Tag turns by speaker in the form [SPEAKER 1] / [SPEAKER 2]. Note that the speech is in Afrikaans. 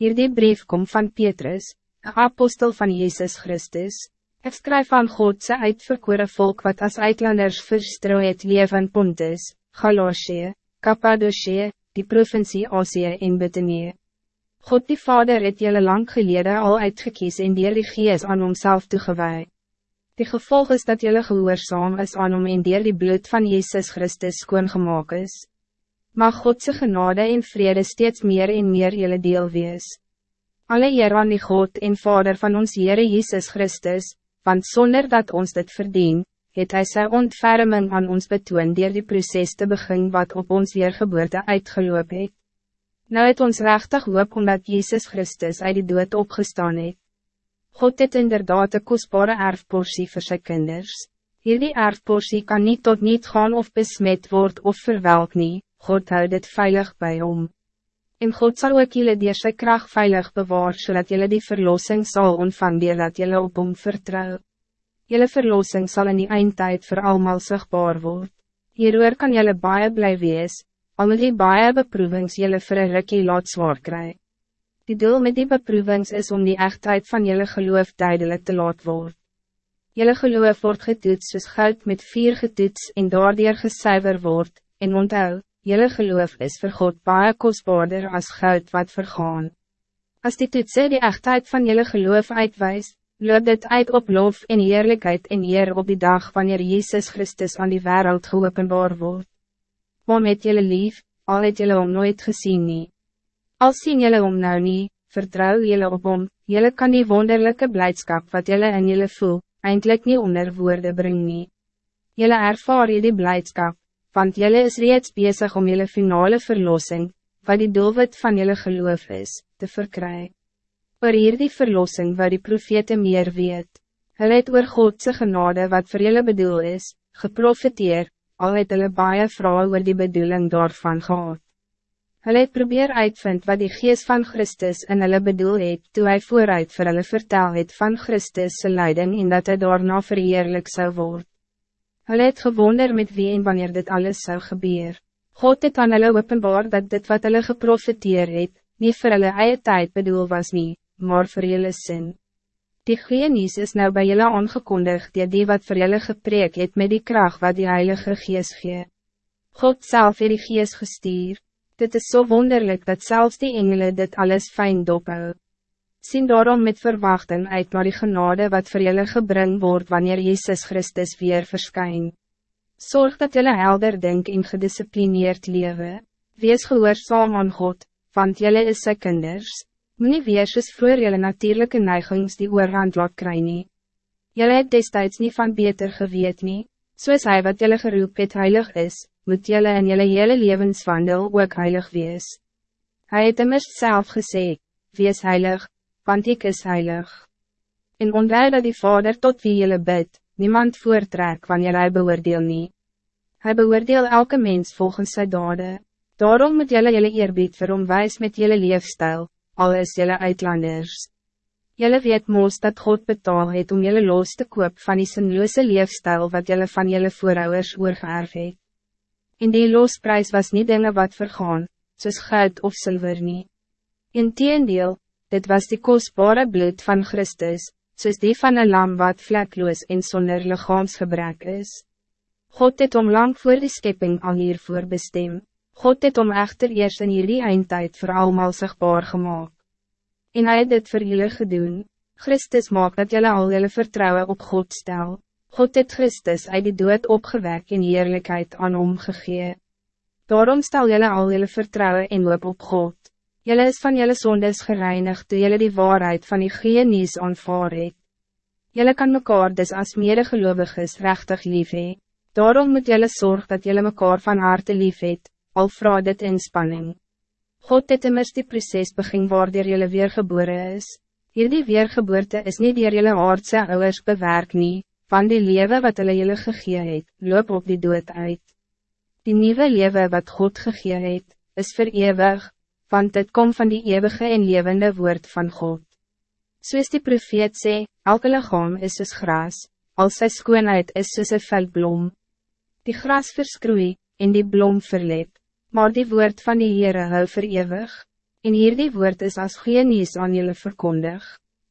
[SPEAKER 1] Hierdie brief kom van Petrus, een apostel van Jezus Christus. Ik schrijf aan Godse uitverkore volk wat als uitlanders verstrooid leef in Pontus, Galatië, Cappadocie, die provincie Asie en Bithynie. God die Vader het jullie lang geleden al uitgekies en die die gees aan homself toegewaai. Die gevolg is dat jullie gehoorzaam is aan hom en die die bloed van Jezus Christus skoongemaak is. Mag Godse genade en vrede steeds meer en meer jullie deel wees. Alle eer aan die God en Vader van ons Heere Jezus Christus, want zonder dat ons dit verdien, het hy sy ontferming aan ons betoon dier die proces te begin wat op ons weergeboorte uitgeloop het. Nou het ons rechtig hoop omdat Jezus Christus uit die dood opgestaan het. God het inderdaad een kostbare erfporsie voor zijn kinders. Hierdie erfporsie kan niet tot niet gaan of besmet worden of verwelk nie, God houdt het veilig bij om. En God zal ook jullie die sy kracht veilig bewaar, zodat jullie die verlossing zal ontvangen dat jullie op hom vertrouw. Jullie verlossing zal in die eindtijd voor allemaal zichtbaar worden. Hieroor kan jullie baie blij wees, al met die baie beproevings jullie vir een rikkie laat zwaar krijgen. Die doel met die beproevings is om die echtheid van jullie geloof duidelijk te laat worden. Jullie geloof wordt getoets soos goud met vier getoets en daardoor gesuiver word, en onthou, jullie geloof is vir God baie kostbaarder als goud wat vergaan. Als die toetse die echtheid van jullie geloof uitwijst, loop dit uit op lof en eerlijkheid en eer op die dag wanneer Jezus Christus aan die wereld geopenbaar wordt. Maar met jullie lief, al het jullie om nooit gezien nie. Al sien jullie om nou nie, vertrouw jullie op om, jullie kan die wonderlijke blijdschap wat jullie in jullie voel, eindelijk niet onder woorden brengen. nie. Jullie ervaar je die blijdschap, want jullie is reeds bezig om jullie finale verlossing, wat die doelwit van jullie geloof is, te verkrijgen. Oor hier die verlossing waar die profete meer weet, hulle het oor Godse genade wat voor jullie bedoel is, geprofiteer, al het hulle baie vrouw oor die bedoeling daarvan gehad. Hulle het probeer uitvind wat die geest van Christus in hulle bedoel het, toe hy vooruit vir hulle vertel het van Christus' leiding en dat hy daarna verheerlik zou worden. Hulle het gewonder met wie en wanneer dit alles zou gebeuren. God het aan hulle openbaar dat dit wat hulle geprofiteer het, nie vir hulle eie tijd bedoel was nie, maar vir julle sin. Die genies is nou bij julle aangekondigd, die, die wat vir julle gepreek het met die kracht wat die Heilige Geest gee. God zelf het die Geest gestuur. Dit is zo so wonderlijk dat zelfs die engelen dit alles fijn dophou. Sien daarom met verwachting uit naar die genade wat voor jullie gebring wordt wanneer Jezus Christus weer verschijnt. Zorg dat jullie helder denk en gedisciplineerd leven. Wees gehoorzaam aan God, want jullie is sy kinders. Meneer wees soos voor jullie natuurlijke neigings die oorhand laat kry nie. Jylle het destijds niet van beter geweet nie, soos hy wat jullie geroep het heilig is, moet jullie in jullie hele levenswandel ook heilig wees. Hij het immers zelf gesê, wees heilig, want ik is heilig. En onthou dat die Vader tot wie jullie bid, niemand voortrek wanneer hij beoordeel nie. Hij beoordeel elke mens volgens zijn dade. Daarom moet jullie jullie eerbied vir hom wijs met jullie leefstijl, al is jullie uitlanders. Jullie weet moos dat God betaal het om jullie los te koop van die sinloose leefstijl wat jullie van jullie voorouders oorgeerf het en die losprijs was niet dingen wat vergaan, soos goud of zilver nie. Inteendeel, dit was die kostbare bloed van Christus, soos die van een lam wat vlekloos en zonder lichaamsgebrek is. God het om lang voor die schepping al hiervoor bestem, God het om echter eerst in hierdie eindtijd voor allemaal sigbaar gemaakt. En hij het dit voor jullie gedoen, Christus maakt dat jullie al jullie vertrouwen op God stel. God het Christus uit die dood opgewek en eerlijkheid aan hom gegee. Daarom stel jullie al jullie vertrouwen en loop op God. Jullie is van jullie zondes gereinigd toe jullie die waarheid van die genies aanvaar het. Jullie kan mekaar dus als medegeloviges rechtig lief hee. Daarom moet jullie zorg dat jullie mekaar van harte lief het, al vrouw dit inspanning. God het immers die proces begin waardoor jullie weergeboren is. Hierdie weergeboorte is niet door jullie aardse ouders bewerk nie, van die leven wat hulle julle gegee het, loop op die dood uit. Die nieuwe leven wat God gegee het, is voor eeuwig, want het komt van die eeuwige en levende woord van God. Soos die profeet sê, elke lichaam is soos gras, al sy skoonheid is soos een veldblom. Die gras verskroei, en die blom verlep, maar die woord van die Heere hou voor eeuwig. En hierdie woord is as geen nieuws aan jullie verkondig.